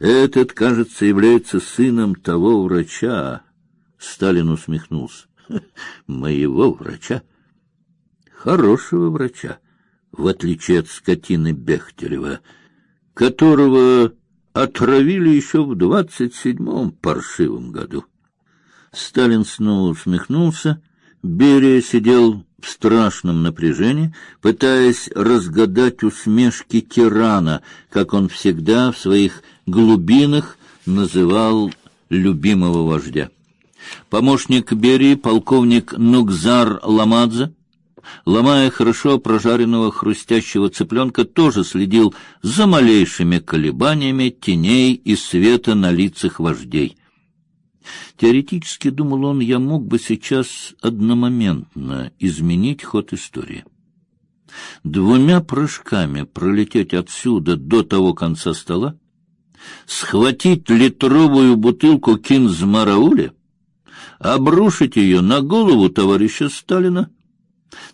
Этот, кажется, является сыном того врача. Сталин усмехнулся. Моего врача? Хорошего врача, в отличие от скотины Бехтерева, которого отравили еще в двадцать седьмом паршивом году. Сталин снова усмехнулся. Берия сидел в страшном напряжении, пытаясь разгадать усмешки тирана, как он всегда в своих глубинах называл любимого вождя. Помощник Берии, полковник Нукзар Ламадзе, ломая хорошо прожаренного хрустящего цыпленка, тоже следил за малейшими колебаниями теней и света на лицах вождей. Теоретически, думал он, я мог бы сейчас одномоментно изменить ход истории. Двумя прыжками пролететь отсюда до того конца стола, схватить литровую бутылку кинзмарауля, обрушить ее на голову товарища Сталина.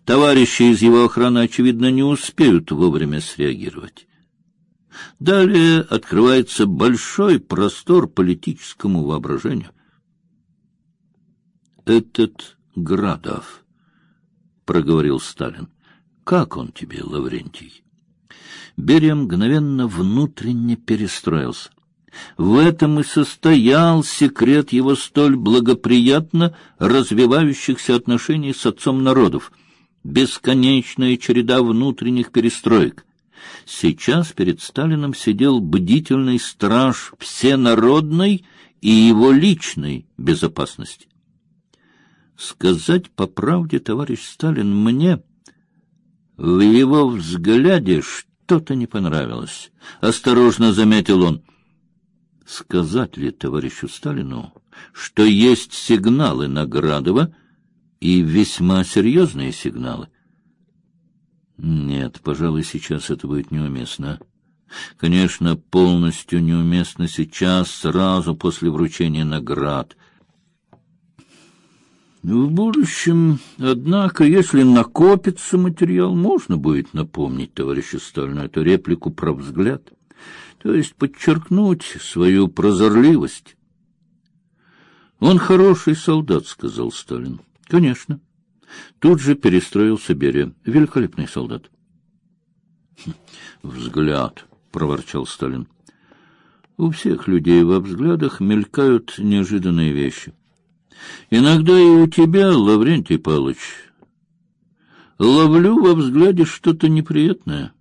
Товарищи из его охраны, очевидно, не успеют вовремя среагировать. Далее открывается большой простор политическому воображению этот Градов, проговорил Сталин. Как он тебе, Лаврентий? Берия мгновенно внутренне перестроился. В этом и состоял секрет его столь благоприятно развивающихся отношений с отцом народов. Бесконечная череда внутренних перестроек. Сейчас перед Сталином сидел бдительный страж всенародной и его личной безопасности. Сказать по правде, товарищ Сталин, мне в его взгляде что-то не понравилось. Осторожно заметил он. Сказать ли товарищу Сталину, что есть сигналы Наградова и весьма серьезные сигналы? Нет, пожалуй, сейчас это будет неуместно. Конечно, полностью неуместно сейчас, сразу после вручения наград — в будущем, однако, если накопится материал, можно будет напомнить товарищу Сталину эту реплику про взгляд, то есть подчеркнуть свою прозорливость. Он хороший солдат, сказал Сталин. Конечно. Тут же перестроился Берия. Великолепный солдат. Взгляд, проворчал Сталин. У всех людей во взглядах мелькают неожиданные вещи. Иногда и у тебя, Лаврентий Павлович, ловлю во взгляде что-то неприятное.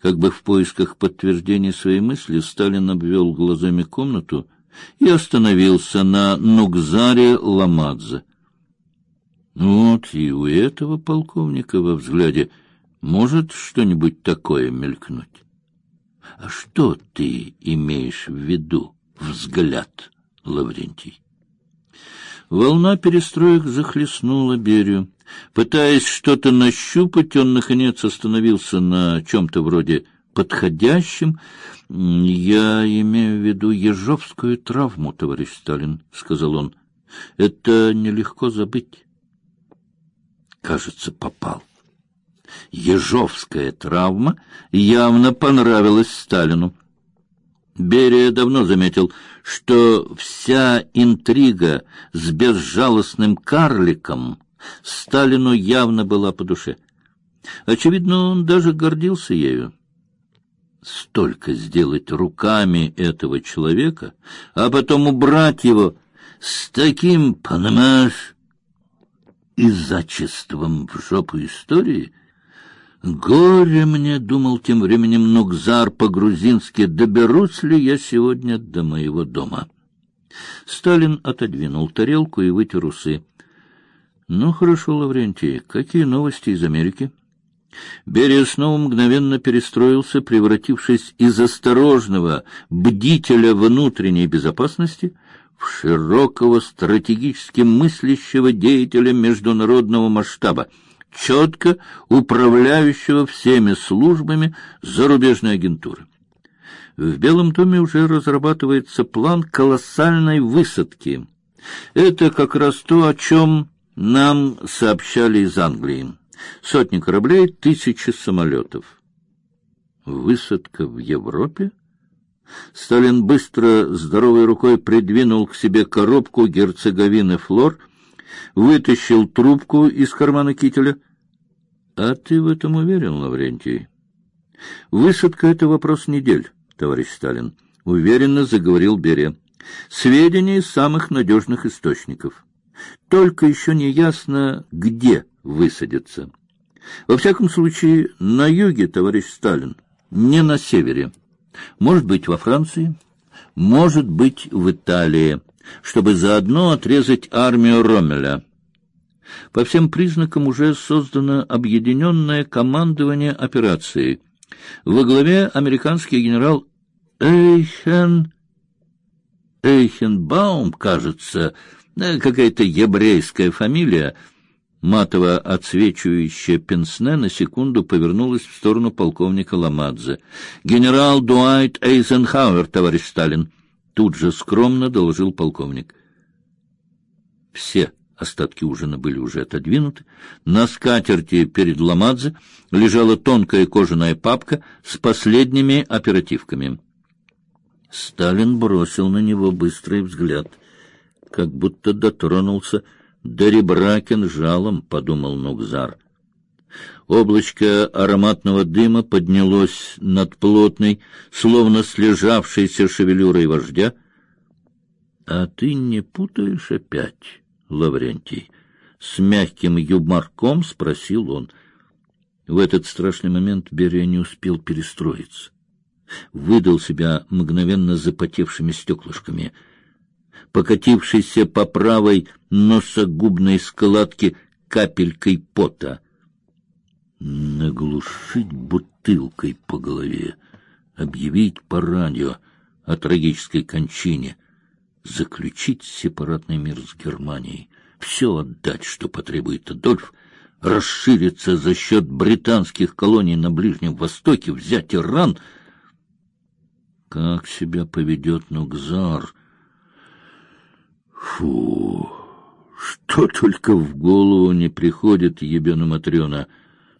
Как бы в поисках подтверждения своей мысли Сталин обвел глазами комнату и остановился на Нукзаре Ламадзе. Вот и у этого полковника во взгляде может что-нибудь такое мелькнуть. А что ты имеешь в виду, взгляд, Лаврентий? Волна перестроек захлестнула Берию. Пытаясь что-то нащупать, он, наконец, остановился на чем-то вроде подходящем. «Я имею в виду ежовскую травму, товарищ Сталин», — сказал он. «Это нелегко забыть». Кажется, попал. Ежовская травма явно понравилась Сталину. Берия давно заметил, что вся интрига с безжалостным карликом Сталину явно была по душе. Очевидно, он даже гордился ею. Столько сделать руками этого человека, а потом убрать его с таким, понимаешь, изачеством в жопу истории — Горе мне, думал тем временем Нукзар по-грузински, доберусь ли я сегодня до моего дома. Сталин отодвинул тарелку и вытер усы. Ну хорошо, Лаврентий, какие новости из Америки? Берия снова мгновенно перестроился, превратившись из осторожного бдителя внутренней безопасности широкого стратегически мыслящего деятеля международного масштаба четко управляющего всеми службами зарубежной агентуры. В Белом доме уже разрабатывается план колоссальной высадки. Это как раз то, о чем нам сообщали из Англии. Сотни кораблей, тысячи самолетов. Высадка в Европе? Сталин быстро здоровой рукой придвинул к себе коробку герцоговины Флор, вытащил трубку из кармана кителя. А ты в этом уверен, Лаврентий? Высадка это вопрос недель, товарищ Сталин, уверенно заговорил Берия. Сведения из самых надежных источников. Только еще не ясно, где высадятся. Во всяком случае, на юге, товарищ Сталин, не на севере. Может быть, во Франции, может быть, в Италии, чтобы заодно отрезать армию Роммеля. По всем признакам уже создано объединенное командование операцией. Во главе американский генерал Эйхен Эйхенбаум, кажется, какая-то еврейская фамилия, матово отсвечивающая пенсне на секунду повернулась в сторону полковника Ламадзе. «Генерал Дуайт Эйзенхауэр, товарищ Сталин!» Тут же скромно доложил полковник. Все остатки ужина были уже отодвинуты. На скатерти перед Ламадзе лежала тонкая кожаная папка с последними оперативками. Сталин бросил на него быстрый взгляд, как будто дотронулся до ребра кинжалом, подумал Нукзар. Облачко ароматного дыма поднялось над плотной, словно слежавшейся шевелюрой вождя. — А ты не путаешь опять, Лаврентий? — с мягким юморком спросил он. В этот страшный момент Берия не успел перестроиться. Выдал себя мгновенно запотевшими стеклышками — покатившейся по правой носогубной складке капелькой пота. Наглушить бутылкой по голове, объявить по радио о трагической кончине, заключить сепаратный мир с Германией, все отдать, что потребует Адольф, расшириться за счет британских колоний на Ближнем Востоке, взять Иран. Как себя поведет Нукзар? Фу, что только в голову не приходит ебену Матрена.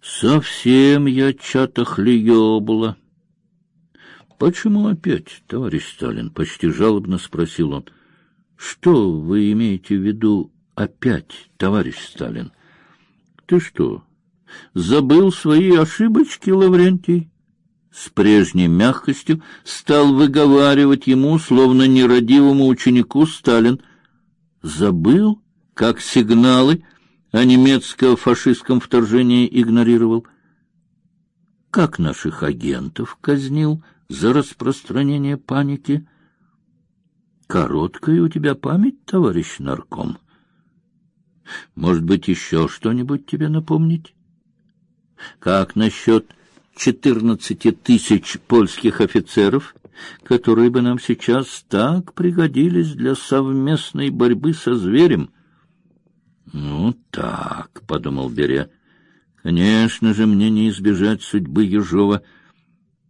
Совсем я чата хлеебла. Почему опять, товарищ Сталин? Почти жалобно спросил он. Что вы имеете в виду опять, товарищ Сталин? Ты что, забыл свои ошибочки, Лаврентий? С прежней мягкостью стал выговаривать ему, словно нерадивому ученику Сталин — Забыл, как сигналы о немецко-фашистском вторжении игнорировал? Как наших агентов казнил за распространение паники? Короткая у тебя память, товарищ нарком. Может быть, еще что-нибудь тебе напомнить? Как насчет четырнадцати тысяч польских офицеров, которые бы нам сейчас так пригодились для совместной борьбы со зверем. Ну так, подумал Беря. Конечно же, мне не избежать судьбы Ежова —